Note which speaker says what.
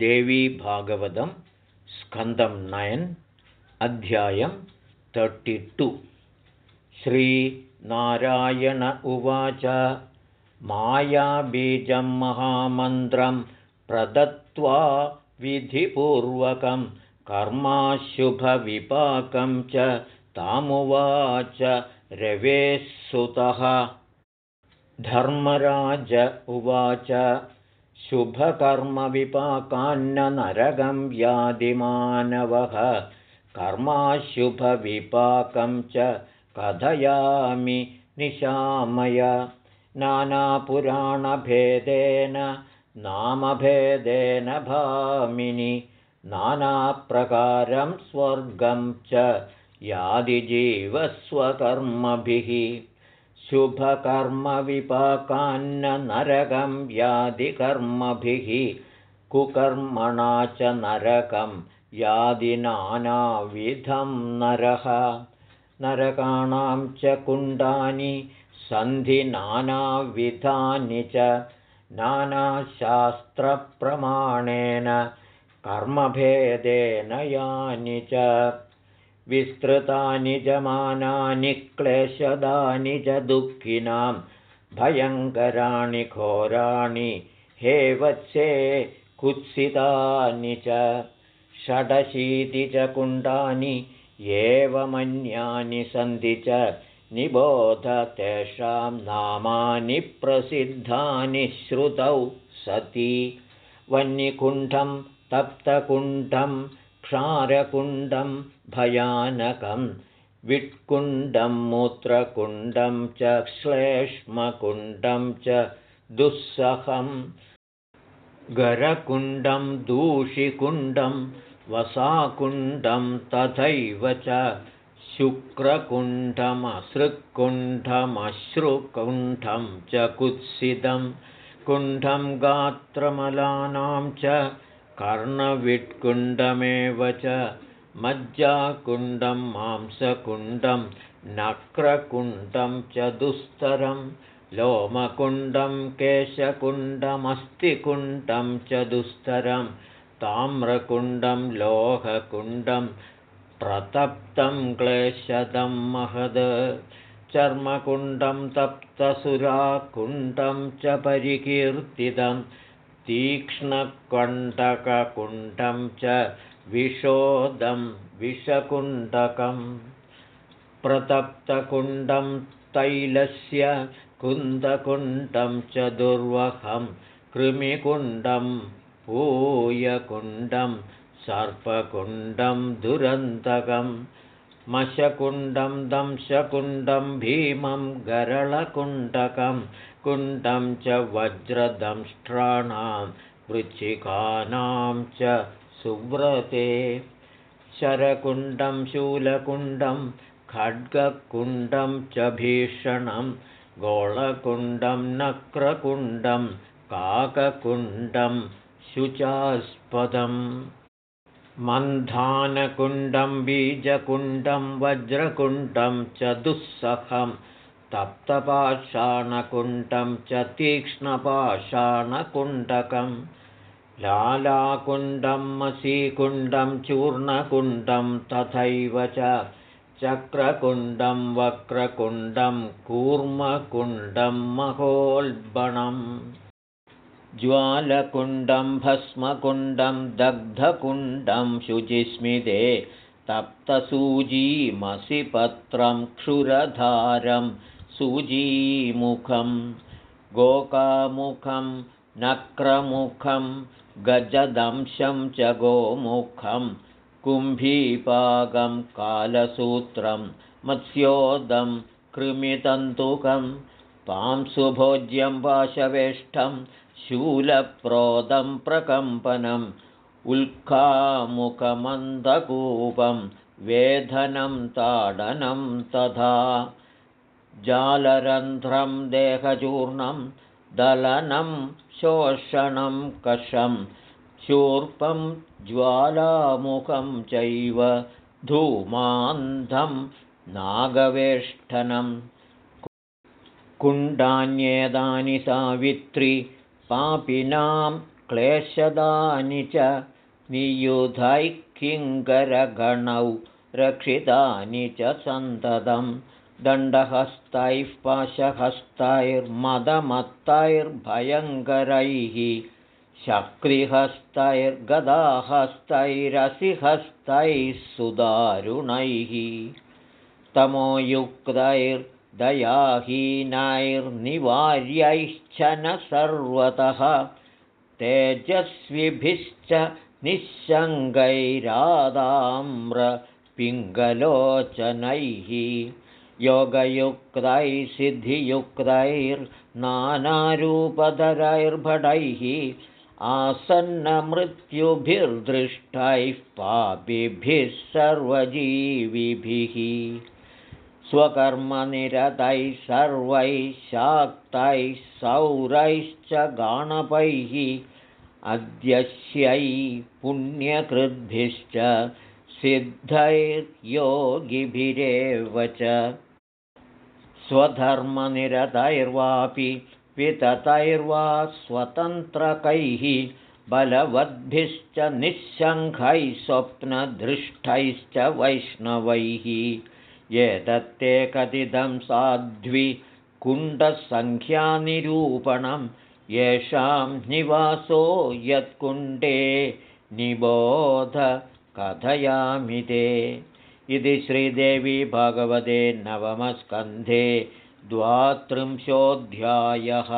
Speaker 1: देवीभागवतं स्कन्दं नयन् अध्यायं तर्टिटु श्रीनारायण उवाच मायाबीजं महामन्त्रं प्रदत्त्वा विधिपूर्वकं कर्माशुभविपाकं च तामुवाच रवेः धर्मराज उवाच शुभकर्मविपाकान्न नरगं व्याधिमानवः कर्माशुभविपाकं च कथयामि निशामय। नानापुराणभेदेन नामभेदेन भामिनि नानाप्रकारं स्वर्गं च यादिजीवस्वकर्मभिः शुभकर्मविपाकान्न नरकं यादिकर्मभिः कुकर्मणा च नरकं यादिनानाविधं नरः। नरकाणां च कुण्डानि सन्धि नानाविधानि च नानाशास्त्रप्रमाणेन कर्मभेदेन यानि च विस्तृतानि जमानानि क्लेशदानि च दुःखिनां भयङ्कराणि घोराणि हे वत्से कुत्सितानि च षडशीति च कुण्डानि एवमन्यानि सन्ति च निबोध तेषां नामानि प्रसिद्धानि श्रुतौ सति। वह्निकुण्ठं तप्तकुण्ठं क्षारकुण्डं भयानकं विट्कुण्डं मूत्रकुण्डं च श्लेष्मकुण्डं च दुःसहं गरकुण्डं दूषिकुण्डं वसाकुण्डं तथैव च शुक्रकुण्ठमसृक्कुण्ठमश्रुकुण्ठं च कुत्सितं कुण्ठं गात्रमलानां च कर्णविट्कुण्डमेव च मज्जाकुण्डं मांसकुण्डं नक्रकुण्डं च दुस्तरं लोमकुण्डं केशकुण्डमस्तिकुण्डं च दुस्तरं ताम्रकुण्डं लोहकुण्डं प्रतप्तं क्लेशदं महद चर्मकुण्डं तप्तसुराकुण्डं च परिकीर्तितं तीक्ष्णकण्टककुण्डं च विशोदं विषकुण्डकं प्रतप्तकुण्डं तैलस्य कुन्दकुण्डं च दुर्वहं कृमिकुण्डं पूयकुण्डं सर्पकुण्डं दुरन्तकं मशकुण्डं दंशकुण्डं भीमं गरलकुण्डकं कुण्डं च वज्रदंष्ट्राणां वृच्छिकानां च सुव्रते। शरकुण्डं शूलकुण्डं खड्गकुण्डं च भीषणं गोळकुण्डं नक्रकुण्डं काककुण्डं शुचास्पदम् मन्धानकुण्डं बीजकुण्डं वज्रकुण्डं च दुःसहं तप्तपाषाणकुण्डं च तीक्ष्णपाषाणकुण्डकं लालाकुण्डं मसीकुण्डं चूर्णकुण्डं तथैव च चक्रकुण्डं वक्रकुण्डं कूर्मकुण्डं महोल्बणम् ज्वालकुण्डं भस्मकुण्डं दग्धकुण्डं शुचिस्मिते तप्तसूजीमसिपत्रं क्षुरधारं सूजीमुखं गोकामुखं नक्रमुखं गजदंशं च गोमुखं कुम्भीपाकं कालसूत्रं मत्स्योदं कृमितन्तुकं पांशुभोज्यं वाशवेष्ठं शूलप्रोदं प्रकम्पनम् उल्कामुखमन्दकूपं वेधनं ताडनं तथा जालरन्ध्रं देहचूर्णं दलनं शोषणं कषं शूर्पं ज्वालामुखं चैव धूमान्धं नागवेष्ठनं कुण्डान्येदानि सावित्री पापिनां क्लेशदानि च नियुधैः किङ्करगणौ रक्षितानि च सन्ततं दण्डहस्तैः पाशहस्तैर्मदमत्तैर्भयङ्करैः शक्रिहस्तैर्गदाहस्तैरसिहस्तैः सुदारुणैः तमोयुक्तैर्दयाहीनैर्निवार्यैश्च न सर्वतः। तेजस्विभिश्च निःसङ्गैरादाम्रपिङ्गलोचनैः योगयुक्तैः सिद्धियुक्तैर्नानारूपधरैर्भटैः आसन्नमृत्युभिर्दृष्टैः पापिभिः सर्वजीविभिः स्वकर्मनिरतैः सर्वैः शाक्तैः सौरैश्च गाणपैः अद्यस्यै पुण्यकृद्भिश्च सिद्धैर्योगिभिरेव च। स्वधर्मनिरतैर्वापि विततैर्वा स्वतन्त्रकैः बलवद्भिश्च निःशङ्खैः स्वप्नदृष्टैश्च वैष्णवैः ये दत्ते कथितं साध्विकुण्डसङ्ख्यानिरूपणं येषां निवासो यत्कुण्डे निबोध कथयामि ते। इति श्रीदेवी भगवते नवमस्कन्धे द्वात्रिंशोऽध्यायः